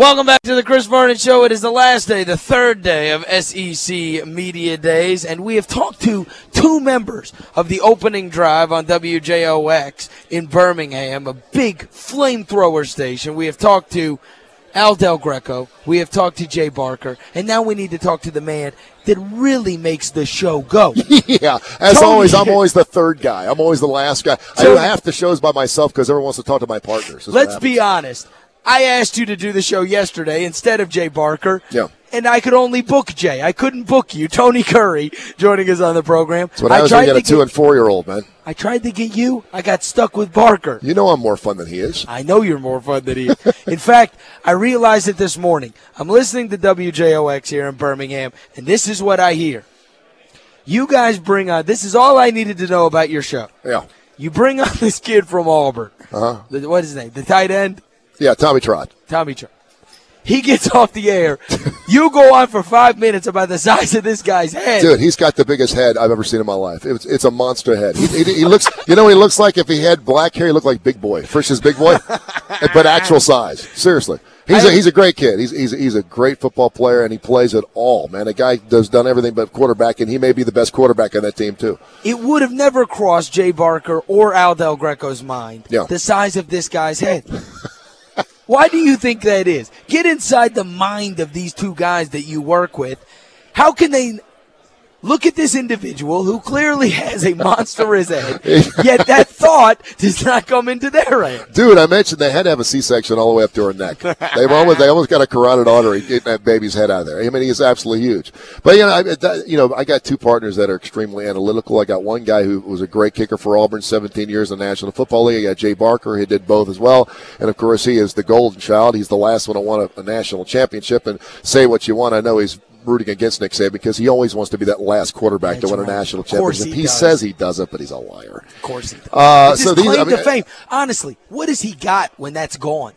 Welcome back to the Chris Vernon Show. It is the last day, the third day of SEC Media Days, and we have talked to two members of the opening drive on WJOX in Birmingham, a big flamethrower station. We have talked to Al Del Greco, we have talked to Jay Barker, and now we need to talk to the man that really makes the show go. yeah, as Tony- always, I'm always the third guy. I'm always the last guy. I do half the shows by myself because everyone wants to talk to my partners. Let's be honest. I asked you to do the show yesterday instead of Jay Barker. Yeah. And I could only book Jay. I couldn't book you. Tony Curry joining us on the program. That's what I was going tried to get a two and four year old man. I tried to get you. I got stuck with Barker. You know I'm more fun than he is. I know you're more fun than he is. in fact, I realized it this morning. I'm listening to WJOX here in Birmingham, and this is what I hear. You guys bring on, this is all I needed to know about your show. Yeah, You bring on this kid from Auburn. Uh-huh. The- What is his name? The tight end? Yeah. Tommy Trott. Tommy Trott. He gets off the air. You go on for five minutes about the size of this guy's head. Dude, he's got the biggest head I've ever seen in my life. It's, it's a monster head. He, he, he looks, you know, what he looks like if he had black hair. He looked like Big Boy, Frisch's Big Boy, but actual size. Seriously, he's a, he's a great kid. He's, he's he's a great football player, and he plays it all. Man, a guy does done everything but quarterback, and he may be the best quarterback on that team too. It would have never crossed Jay Barker or Al Del Greco's mind Yeah. the size of this guy's head. Why do you think that is? Get inside the mind of these two guys that you work with. How can they look at this individual who clearly has a monstrous head, yet that thought does not come into their head? Dude, I mentioned they had to have a C-section all the way up to her neck. They've almost they almost got a carotid artery getting that baby's head out of there. I mean, he's absolutely huge. But you know, I, that, you know, I got two partners that are extremely analytical. I got one guy who was a great kicker for Auburn, 17 years in the National Football League. I got Jay Barker, who did both as well. And of course, he is the golden child. He's the last one to win a, a national championship. And say what you want, I know he's rooting against Nick Saban because he always wants to be that last quarterback That's to win right. a national championship. he He, says he doesn't, but he's a liar. Of course he does. Uh, so these, claim I mean, to fame. Honestly, what has he got when that's gone?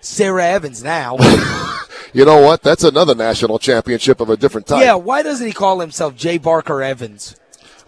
Sarah Evans now. You know what? That's another national championship of a different type. yeah, why doesn't he call himself Jay Barker Evans?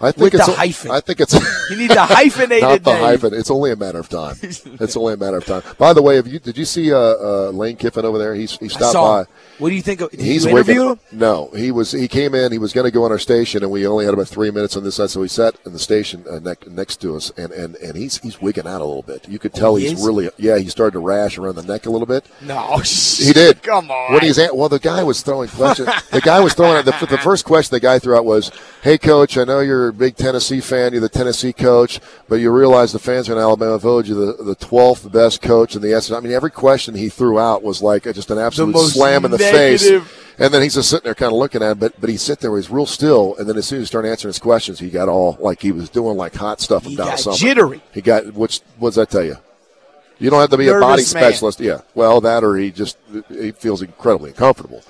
I think with it's the a- hyphen. I think it's He needs a hyphenated not the name. hyphen. It's only a matter of time. it's only a matter of time. By the way, have you did you see uh, uh, Lane Kiffin over there? He's he stopped by. What do you think of did He's you interview him? No, he was. He came in. He was going to go on our station, and we only had about three minutes on this side. So he sat in the station uh, next, next to us, and, and, and he's he's wigging out a little bit. You could tell he he's is? really. Yeah, he started to rash around the neck a little bit. No. He did. Come on. When he's at, well, the guy was throwing questions. the guy was throwing. The, the first question the guy threw out was, "Hey, coach, I know you're a big Tennessee fan. You're the Tennessee coach, but you realize the fans in Alabama voted you the the 12th best coach in the S." I mean, every question he threw out was like just an absolute slam in the negative- face. And then he's just sitting there, kind of looking at him, but but he sit there, he's real still. And then as soon as he started answering his questions, he got all like he was doing like hot stuff He about got something. jittery. He got which what does that tell you? You don't have to be a body man. specialist. Yeah. Well, that or he just he feels incredibly uncomfortable.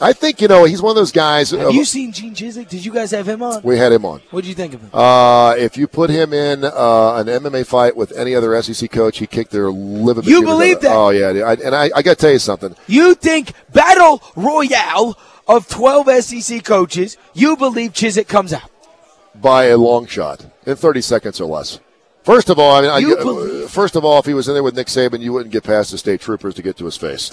I think you know he's one of those guys. Have you seen Gene Chizik? Did you guys have him on? we had him on. What did you think of him? Uh, if you put him in uh, an MMA fight with any other SEC coach, he kicked their living. You believe that? Oh yeah, I, and I, I got to tell you something. you think battle royale of 12 SEC coaches, you believe Chizik comes out? by a long shot in 30 seconds or less. First of all, I mean, I, believe- first of all, if he was in there with Nick Saban, you wouldn't get past the state troopers to get to his face.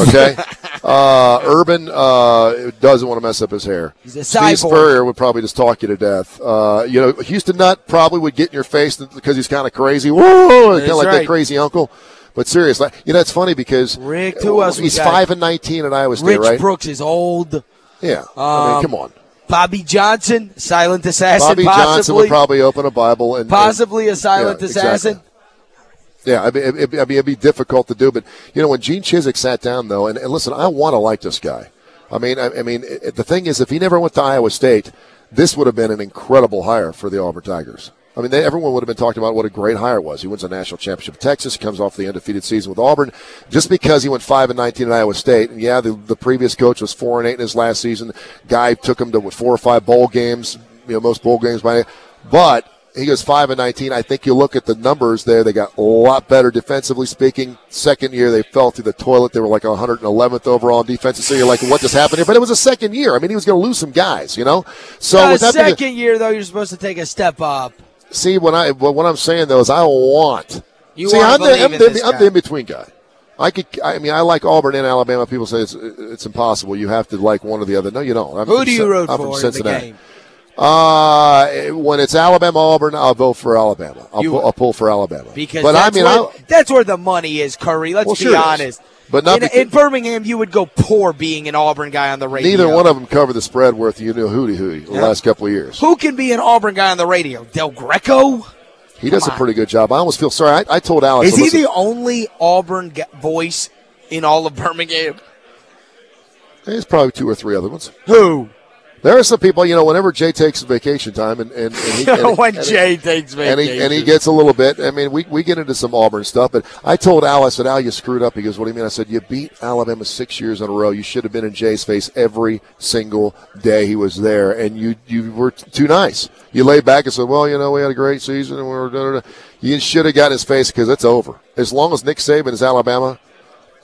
Okay, uh, Urban uh, doesn't want to mess up his hair. He's a Steve cyborg. Spurrier would probably just talk you to death. Uh, you know, Houston Nutt probably would get in your face because he's kind of crazy. Whoa, kind of like right. that crazy uncle. But seriously, you know, it's funny because Rick, who else we five and nineteen at Iowa State, Rich right? Brooks is old. Yeah, I Um, mean, come on. Bobby Johnson, silent assassin, Bobby possibly. Johnson would probably open a Bible and and- possibly a silent Yeah, assassin. exactly. Yeah, I mean, it, it, I mean, it'd be difficult to do, but you know, when Gene Chizik sat down though, and, and listen, I want to like this guy. I mean, I, I mean, it, the thing is, if he never went to Iowa State, this would have been an incredible hire for the Auburn Tigers. I mean, they, everyone would have been talking about what a great hire was. He wins a national championship at Texas, comes off the undefeated season with Auburn, just because he went five and nineteen at Iowa State. And yeah, the, the previous coach was four and eight in his last season. Guy took him to what, four or five bowl games, you know, most bowl games by, but he goes five and nineteen. I think you look at the numbers there; they got a lot better defensively speaking. Second year, they fell through the toilet. They were like 111th overall in defense. So you're like, what just happened here? But it was a second year. I mean, he was going to lose some guys, you know. So that being- second year, though, you're supposed to take a step up. see what I what I'm saying though is I want. You see, I'm the, I'm, in the, I'm the in between guy. I could. I mean, I like Auburn and Alabama. People say it's it's impossible. You have to like one or the other. No, you don't. I'm Who do you root I'm for from Cincinnati. Uh, when it's Alabama Auburn, I'll vote for Alabama. I'll, pull, I'll pull for Alabama because but I mean, where, that's where the money is, Curry. Let's well, be sure honest. But not in, in, Birmingham, you would go poor being an Auburn guy on the radio. Neither one of them covered the spread worth you know hooty hooty the last couple of years. Who can be an Auburn guy on the radio? Del Greco. He does a pretty good job. I almost feel sorry. I, I told Alex. Is he listen, the only Auburn voice in all of Birmingham? There's probably two or three other ones. Who? There are some people, you know, whenever Jay takes vacation time, and, and, and he, and when and Jay he, takes vacation, and he, and he gets a little bit. I mean, we, we get into some Auburn stuff, but I told Al, I said, Al, you screwed up. He goes, What do you mean? I said, You beat Alabama six years in a row. You should have been in Jay's face every single day he was there, and you you were too nice. You laid back and said, Well, you know, we had a great season, and we were. Da, da, da. You should have got his face because it's over. As long as Nick Saban is Alabama,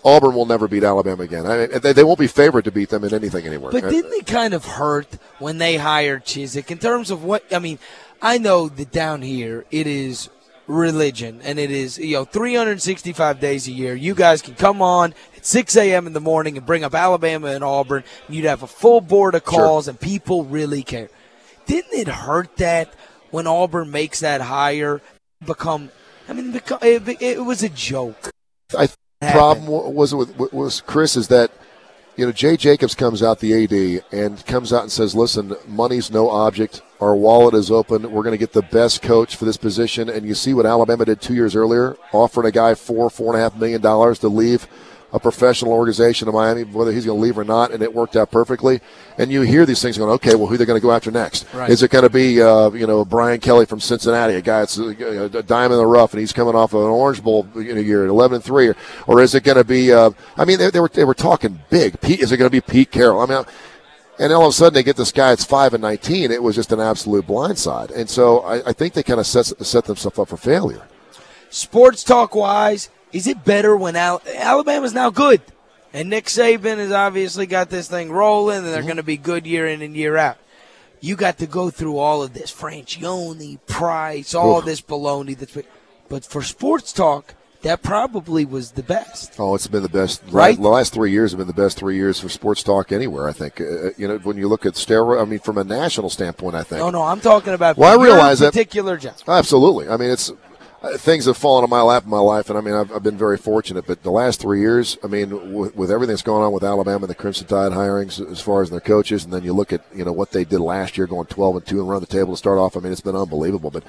Auburn will never beat Alabama again. I mean, they, they won't be favored to beat them in anything anymore. But didn't it kind of hurt when they hired Chizik in terms of what? I mean, I know that down here it is religion and it is you know 365 days a year. You guys can come on at 6 a.m. in the morning and bring up Alabama and Auburn. And you'd have a full board of calls, sure. and people really care. Didn't it hurt that when Auburn makes that hire become? I mean, it, it was a joke. I problem was with was Chris is that you know Jay Jacobs comes out the AD and comes out and says, "Listen, money's no object. Our wallet is open. We're going to get the best coach for this position." And you see what Alabama did two years earlier, offering a guy four four and a half million dollars to leave a professional organization in Miami, whether he's going to leave or not, and it worked out perfectly. And you hear these things going, okay, well, who they're going to go after next? Right. Is it going to be, uh, you know, Brian Kelly from Cincinnati, a guy that's a, a dime in the rough, and he's coming off of an Orange Bowl in a year at 11 and three, or, or is it going to be? Uh, I mean, they, they, were they were talking big. Pete, is it going to be Pete Carroll? I mean. And all of a sudden, they get this guy. It's five and nineteen. It was just an absolute blindside, and so I, I think they kind of set set themselves up for failure. Sports talk wise, is it better when Al- Alabama's now good? And Nick Saban has obviously got this thing rolling, and they're mm-hmm. going to be good year in and year out. You got to go through all of this Franchione, Price, all Oof. this baloney. That's, but for sports talk, that probably was the best. Oh, it's been the best. Right, the last three years have been the best three years for sports talk anywhere. I think. Uh, uh you know, when you look at steroid, I mean, from a national standpoint, I think. No, no, I'm talking about. Well, I realize particular that particular job. Absolutely. I mean, it's things have fallen on my lap in my life, and I mean, I've, I've been very fortunate. But the last three years, I mean, with, with, everything that's going on with Alabama and the Crimson Tide hirings as far as their coaches, and then you look at you know what they did last year, going 12 and two and run the table to start off. I mean, it's been unbelievable. But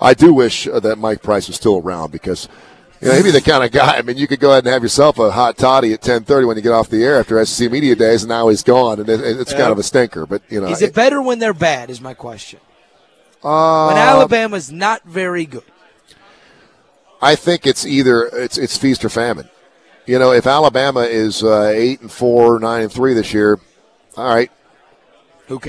I do wish uh, that Mike Price was still around because. You know, he'd be the kind of guy. I mean, you could go ahead and have yourself a hot toddy at ten thirty when you get off the air after SEC media days, and now he's gone, and it, it's yeah. kind of a stinker. But you know, is it better when they're bad? Is my question. Uh, when Alabama's not very good. I think it's either it's it's feast or famine. You know, if Alabama is uh, eight and four, nine and three this year, all right.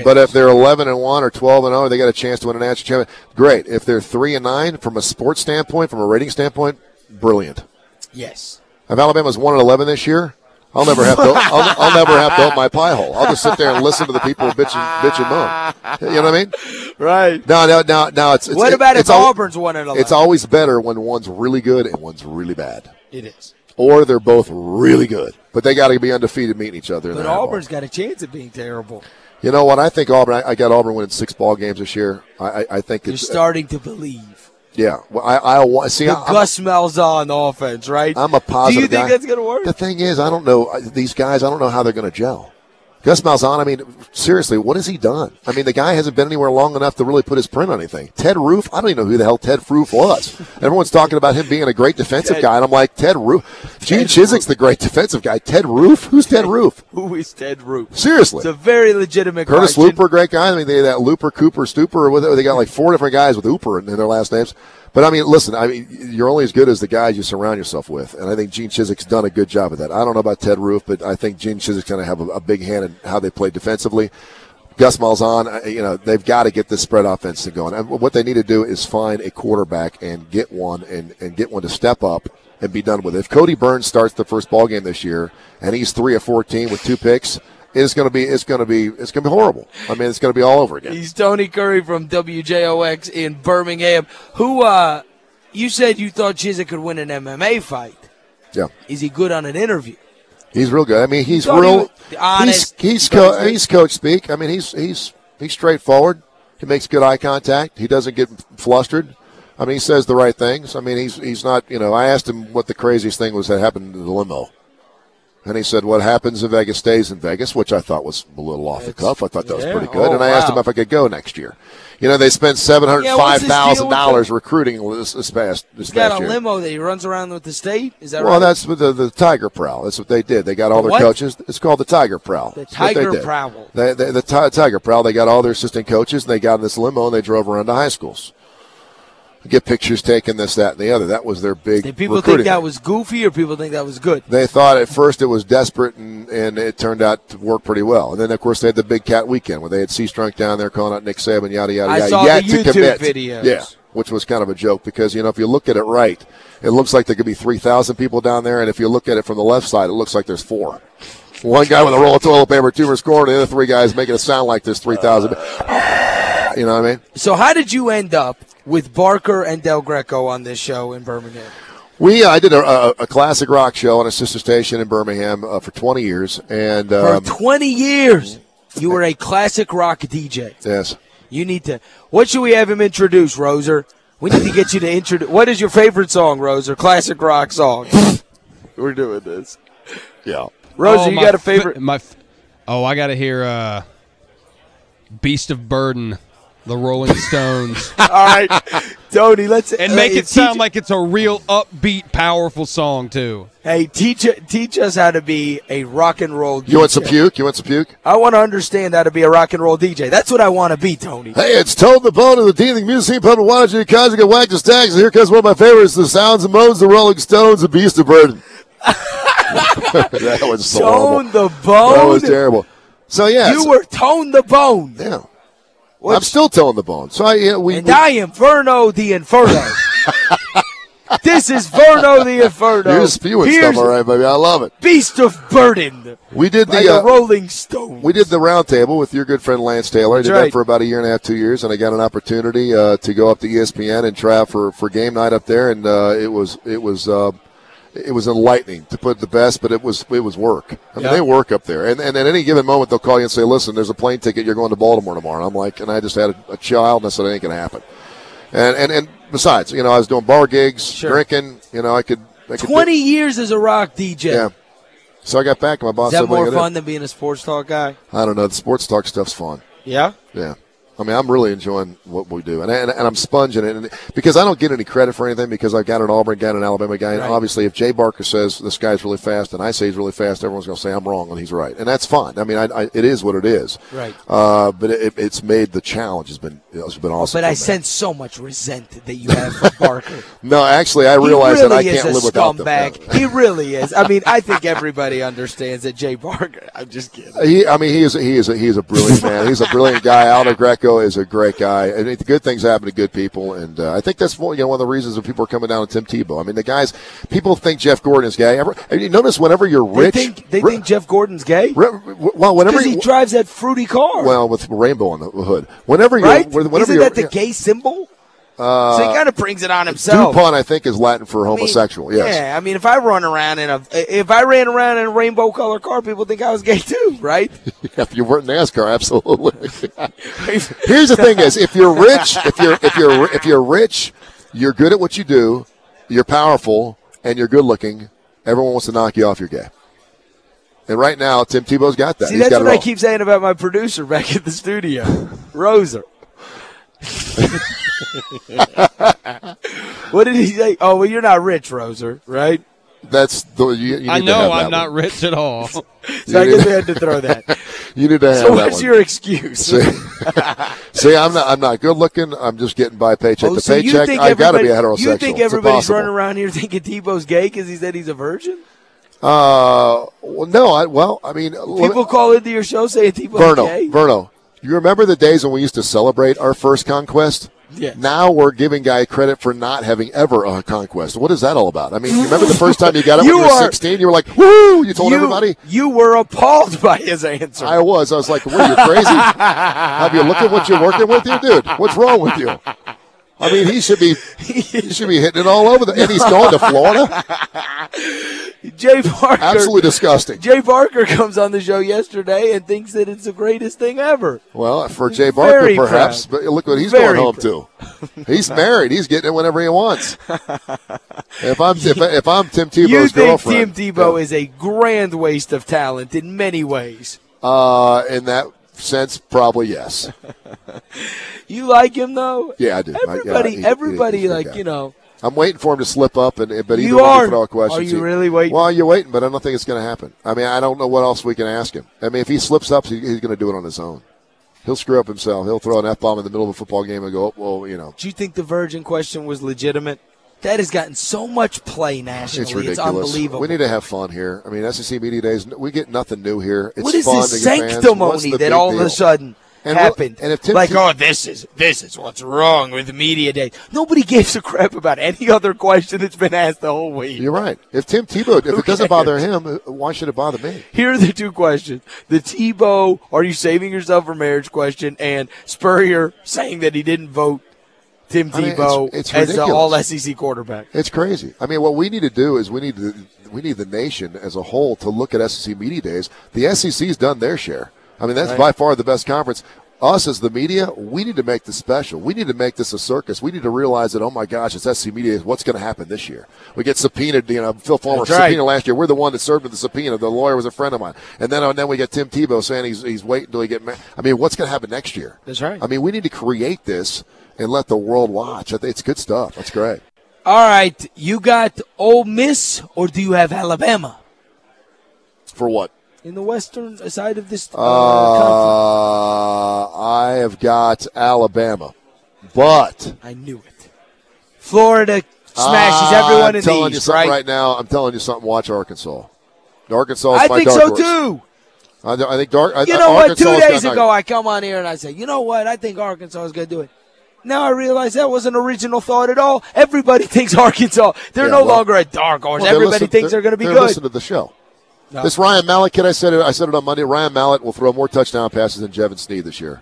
But if they're eleven and one or twelve and zero, oh, they got a chance to win a national championship. Great. If they're three and nine, from a sports standpoint, from a rating standpoint, brilliant. Yes. If Alabama's one and eleven this year, I'll never have to. I'll, I'll, never have to open my pie hole. I'll just sit there and listen to the people bitch and bitch and moan. You know what I mean? Right. No, no, no, no. It's, it's what about it's if Auburn's one and eleven? It's always better when one's really good and one's really bad. It is. Or they're both really good, but they got to be undefeated meeting each other. But Auburn's got a chance of being terrible. You know what? I think Auburn. I, I got Auburn winning six ball games this year. I, I, I think you're uh, starting to believe. Yeah, well, I, I see. The Gus Malzahn offense, right? I'm a positive. Do you think guy. that's going to work? The thing is, I don't know these guys. I don't know how they're going to gel. Gus Malzahn, I mean, seriously, what has he done? I mean, the guy hasn't been anywhere long enough to really put his print on anything. Ted Roof, I don't even know who the hell Ted Roof was. Everyone's talking about him being a great defensive Ted, guy, and I'm like, Ted Roof. Gene Chizik's the great defensive guy. Ted Roof? Who's Ted Roof? Who is Ted Roof? Seriously. It's a very legitimate Curtis question. Luper, great guy. I mean, they that Luper, Cooper, Stooper, whatever. They got like four different guys with Hooper in, in their last names. But I mean, listen, I mean, you're only as good as the guys you surround yourself with, and I think Gene Chizik's done a good job of that. I don't know about Ted Roof, but I think Gene Chizik's going to have a, a, big hand in how they play defensively. Gus Malzahn, you know, they've got to get this spread offense to going. And what they need to do is find a quarterback and get one and, and get one to step up and be done with it. If Kodi Burns starts the first ball game this year and he's three or fourteen with two picks, it's going to be it's going to be it's going to be horrible. I mean, it's going to be all over again. He's Tony Curry from WJOX in Birmingham. Who uh, you said you thought Chizik could win an MMA fight. Yeah. Is he good on an interview? He's real good. I mean, he's he real. honest. He's he's, Thought he was co- he's coach speak. I mean, he's he's he's straightforward. He makes good eye contact. He doesn't get flustered. I mean, he says the right things. I mean, he's he's not. You know, I asked him what the craziest thing was that happened to the limo, and he said, "What happens in Vegas stays in Vegas," which I thought was a little off the cuff. I thought that was yeah. pretty good. Oh, and I asked him if I could go next year. You know, they spent seven hundred Yeah, five thousand with dollars recruiting this, this past this He's got past a year. limo that he runs around with the state. Is that Well, right? that's what the, the Tiger Prowl. That's what they did. They got all The their what? coaches. It's called the Tiger Prowl. The That's Tiger. Prowl. They, they, the Ti- Tiger Prowl. They got all their assistant coaches, and they got in this limo, and they drove around to high schools. Get pictures taken, this, that, and the other. That was their big. Did people think that was goofy or people think that was good? They thought at first it was desperate, and, and it turned out to work pretty well. And then, of course, they had the Big Cat Weekend where they had C Strunk down there calling out Nick Saban, yada yada I yada. saw yet the to YouTube commit. videos. Yeah, which was kind of a joke because you know if you look at it right, it looks like there could be three thousand people down there, and if you look at it from the left side, it looks like there's four. One guy with a roll of toilet paper, two for scoring, and the other three guys making it sound like there's three thousand. You know what I mean? So how did you end up with Barker and Del Greco on this show in Birmingham? We I did a, a, a classic rock show on a sister station in Birmingham uh, for 20 years, and For um, 20 years, you were a classic rock DJ. yes, You need to. What should we have him introduce, Roser? We need to get you to introduce. What is your favorite song, Roser? Classic rock song. We're doing this. yeah. Roser, Oh, you got a fa- favorite? my f- oh, I got to hear uh, "Beast of Burden," the Rolling Stones, All right, Tony. Let's and make hey, it sound teach- like it's a real upbeat, powerful song too. Hey, teach teach us how to be a rock and roll. DJ. You want some puke? You want some puke? I want to understand how to be a rock and roll DJ. That's what I want to be, Tony. Hey, it's Toad the Bone of the Dealing Music Public Watching Conjugate Whack the Stacks. And here comes one of my favorites, the Sounds and Moans, the Rolling Stones, the Beast of Burden. that was so Tone horrible. the Bone. That bone. was terrible. So yeah, You were tone the bone. yeah. What's- I'm still towing the bone. So I yeah, we, And we- I am Verno the Inferno. this is Verno the Inferno. you're spewing Here's stuff, all right, baby. I love it. Beast of Burden We did the uh, Rolling Stones. We did the roundtable with your good friend Lance Taylor. I did That's that for about a year and a half, two years, and I got an opportunity uh, to go up to ESPN and try out for, for game night up there, and uh, it was it was uh, it was enlightening to put the best, but it was it was work. I mean, Yeah. they work up there, and, and at any given moment they'll call you and say, "Listen, there's a plane ticket. You're going to Baltimore tomorrow." And I'm like, and I just had a, a child, and I said, "It ain't gonna happen." And and and besides, you know, I was doing bar gigs, Sure. drinking. You know, I could I could do- Twenty years as a rock DJ. yeah. So I got back, and my boss Is that said, more fun than being a sports talk guy? I don't know. The sports talk stuff's fun. Yeah. Yeah. I mean, I'm really enjoying what we do, and, and, and I'm sponging it, and because I don't get any credit for anything because I've got an Auburn guy and an Alabama guy, and Right. obviously, if Jay Barker says this guy's really fast and I say he's really fast, everyone's going to say I'm wrong and he's right, and that's fine. I mean, I, I, it is what it is. Right. Uh, but it, it's made the challenge has been it's been awesome. But I me. sense so much resent that you have for Barker. no, actually, I realize really that I can't live without them. scumbag. He really is. I mean, I think everybody understands that Jay Barker. I'm just kidding. He, I mean, he is he is a, he is a brilliant man. He's a brilliant guy. Aldo Greco is a great guy. I mean, good things happen to good people, and uh, I think that's one, you know one of the reasons that people are coming down to Tim Tebow. I mean, the guys, people think Jeff Gordon is gay. Ever, you notice whenever you're They rich, think they think Jeff Gordon's gay well, whenever because he drives that fruity car. well with rainbow on the hood, whenever you're, whenever Isn't you're, that the gay symbol? So he uh, kind of brings it on himself. DuPont, I think, is Latin for I mean, homosexual. yes. Yeah, I mean, if I run around in a, if I ran around in a rainbow color car, people think I was gay too, right? if you weren't NASCAR, absolutely. Here's the thing: is if you're rich, if you're if you're if you're rich, you're good at what you do, you're powerful, and you're good looking. Everyone wants to knock you off your gay. And right now, Tim Tebow's got that. See, He's that's got what I keep saying about my producer back at the studio, Roser. what did he say? Oh, well, you're not rich, Roser, right? That's the you, you I know I'm not one. rich at all. So I guess I had to throw that. You need to have So that what's one. your excuse? See, see, I'm not. I'm not good looking. I'm just getting by paycheck Oh, to so paycheck. I've got to be a heterosexual. You think everybody's running around here thinking Tebow's gay because he said he's a virgin? Uh, well, no. I, well, I mean, let me- People call into your show saying Tebow's Verno, gay. Verno, you remember the days when we used to celebrate our first conquest? Yes. Now we're giving guy credit for not having ever a conquest. What is that all about? I mean, you remember the first time you got it You when you were are- 16? You were like, woo! You told you, everybody? You were appalled by his answer. I was. I was like, what, are you crazy? Have you looked at what you're working with here? Dude, what's wrong with you? I mean, he should be he should be hitting it all over the. And he's going to Florida. Jay Barker. Absolutely disgusting. Jay Barker comes on the show yesterday and thinks that it's the greatest thing ever. Well, for Jay Barker, Very perhaps, proud. but look what he's Very going home to. He's married. He's getting it whenever he wants. If I'm if, I- if I'm Tim Tebow's you think girlfriend, Tim Tebow yeah, is a grand waste of talent in many ways. uh, in that sense, probably yes. You like him though? Yeah, I do. I- yeah, Everybody, he- he- everybody, he's like you know. I'm waiting for him to slip up, and but either You are? throw questions. Are you He- really waiting? Well, you're waiting, but I don't think it's going to happen. I mean, I don't know what else we can ask him. I mean, if he slips up, he- he's going to do it on his own. He'll screw up himself. He'll throw an f bomb in the middle of a football game and go, oh, well, you know, Do you think the Virgin question was legitimate? That has gotten so much play nationally. it's ridiculous. unbelievable. We need to have fun here. I mean, SEC Media Days, we get nothing new here. It's what is fun this to get fans. Sanctimony that all of a sudden And happened? and if Tim like, oh, this is this is what's wrong with media day. Nobody gives a crap about any other question that's been asked the whole week. You're right. If Tim Tebow, if it doesn't bother him, why should it bother me? Here are the two questions: the Tebow, "Are you saving yourself for marriage?" question, and Spurrier saying that he didn't vote Tim I mean, it's- Tebow it's as the. All SEC quarterback. It's crazy. I mean, what we need to do is we need to, we need the nation as a whole to look at SEC media days. The SEC's done their share. I mean, that's Right. by far the best conference. Us as the media, we need to make this special. We need to make this a circus. We need to realize that, oh my gosh, it's SEC media. What's going to happen this year? We get subpoenaed. You know, Phil Fulmer right. subpoenaed last year. We're the one that served with the subpoena. The lawyer was a friend of mine. And then, and then we get Tim Tebow saying he's, he's waiting until he get. I mean, what's going to happen next year? That's right. I mean, we need to create this and let the world watch. I think It's good stuff. That's great. All right, you got Ole Miss, or do you have Alabama For what? In the western side of this uh? Uh, I have got Alabama, but I knew it. Florida smashes everyone I'm in telling the you something right? right now. I'm telling you something. Watch Arkansas. Arkansas I think so horse. too. I, I think dark. I, You know what? Two days ago, I come on here and I say, you know what? I think Arkansas is going to do it. Now I realize that was an original thought at all. Everybody thinks Arkansas. They're Yeah, no well- longer a dark horse. Well, Everybody listen- thinks they're, going to be they're good. Listen to the show. No. This Ryan Mallett kid, I said it. I said it on Monday. Ryan Mallett will throw more touchdown passes than Jevan Snead this year.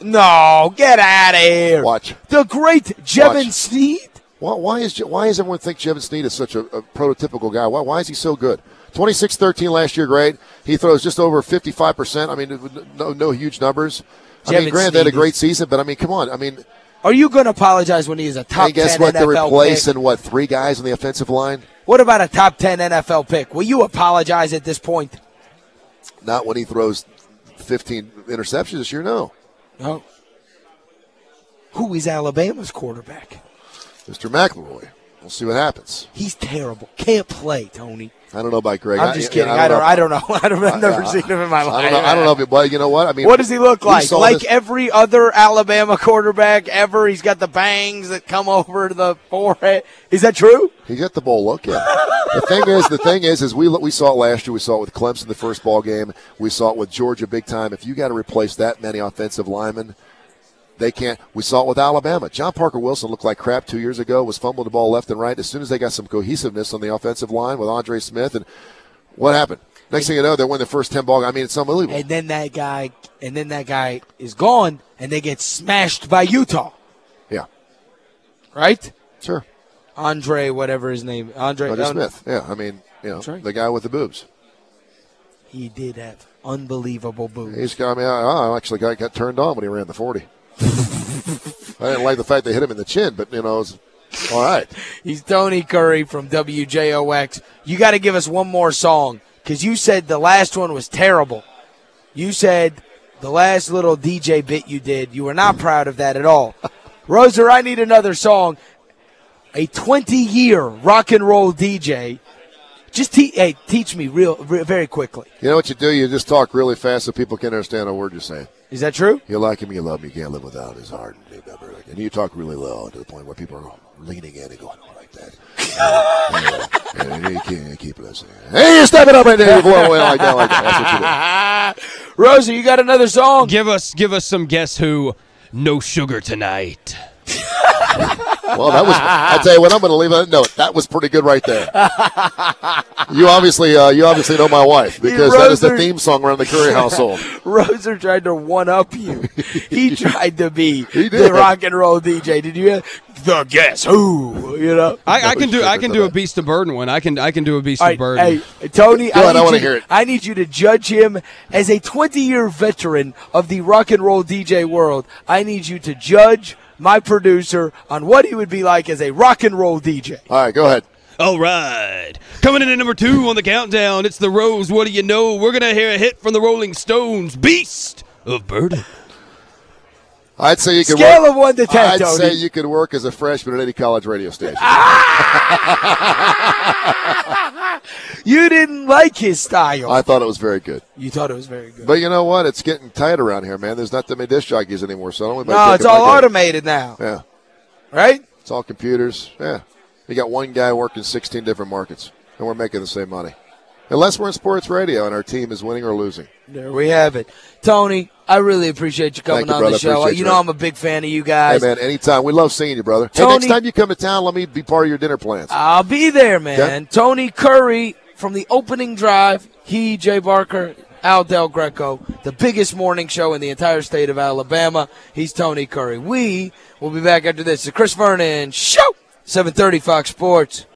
No, get out of here. Watch. The great Jevan Watch. Snead. Why, why is why does everyone think Jevan Snead is such a, a prototypical guy? Why, why is he so good? 26-13 last year, great. He throws just over 55%. I mean, no, no huge numbers. I mean, Jevan granted, they had a great season, but I mean, come on. I mean, Are you going to apologize when he is a top hey, guess 10 what? They're replacing pick? what three guys on the offensive line? What about a top 10 NFL pick? Will you apologize at this point? Not when he throws 15 interceptions this year. No, No. Who is Alabama's quarterback? Mr. McElroy. We'll see what happens. He's terrible. Can't play, Tony. I don't know about Greg. I'm just I, kidding. I I don't. know. I don't know. I don't. I've never seen him in my life. I don't know. I don't know if it, well, you know what? I mean, What does he look like? Like this- every other Alabama quarterback ever. He's got the bangs that come over the forehead. Is that true? He got the bowl look. Yeah. the thing is, the thing is, is we we saw it last year. We saw it with Clemson the first ball game. We saw it with Georgia big time. If you got to replace that many offensive linemen, they can't. We saw it with Alabama. John Parker Wilson looked like crap two years ago. Was fumbling the ball left and right. As soon as they got some cohesiveness on the offensive line with Andre Smith, and what happened? Next thing you know, they win the first ten ball. I mean, it's unbelievable. And then that guy. And then that guy is gone, and they get smashed by Utah. Yeah, Right? sure. Andre, whatever his name. Andre. Andre uh, Smith. Yeah, I mean, you know, right. the guy with the boobs. He did have unbelievable boobs. He's got I mean, I, I actually got, got turned on when he ran the 40. I didn't like the fact they hit him in the chin, but, you know, it was all right. He's Tony Curry from WJOX. You got to give us one more song because you said the last one was terrible. You said the last little DJ bit you did, you were not proud of that at all. Roser, I need another song. A 20 year rock and roll DJ. Just te- hey, teach me real, re- very quickly. You know what you do? You just talk really fast so people can understand a word you're saying. Is that true? You like him, you love him, you can't live without his heart. And you talk really low to the point where people are leaning in and going oh, like that. yeah, and you can't keep listening. Hey, you're stepping up right there. You're blowing away like that, like that. That's what you do. Roser, you got another song? Give us give us some guess who. No sugar tonight. Well, that was. I'll tell you what, I'm going to leave a note. That was pretty good right there. You obviously, uh, you obviously know my wife because that is the theme song around the Curry household. Roser tried to one up you. He tried to be He the rock and roll DJ. Did you? the guess who. You know. I, I can do. I can should do a beast of burden one. I can. I can do a beast All of burden. hey, Tony, Go ahead, I, I need wanna hear it. I need you to judge him as a 20-year veteran of the rock and roll DJ world. I need you to judge my producer on what he would be like as a rock and roll DJ. All right, go ahead. All right. Coming in at number two on the countdown, it's the Rose. What do you know? We're gonna hear a hit from the Rolling Stones, "Beast of Burden." I'd say you could Scale work, of one to ten, I'd Tony. say you could work as a freshman at any college radio station. You didn't like his style. I thought it was very good. you thought it was very good. But you know what? It's getting tight around here, man. There's not that many disc jockeys anymore, so I don't no, it's all automated now, Yeah, right? it's all computers. Yeah, you got one guy working 16 different markets, and we're making the same money. Unless we're in sports radio and our team is winning or losing. There we have it. Tony, I really appreciate you coming you, on brother. the show. Appreciate You you, know man. I'm a big fan of you guys. Hey, man, anytime. We love seeing you, brother. hey, next time you come to town, let me be part of your dinner plans. I'll be there, man. Okay. Tony Curry from the opening drive. He, Jay Barker, Al Del Greco, the biggest morning show in the entire state of Alabama. He's Tony Curry. We will be back after this. The Chris Vernon Show, 730 Fox Sports.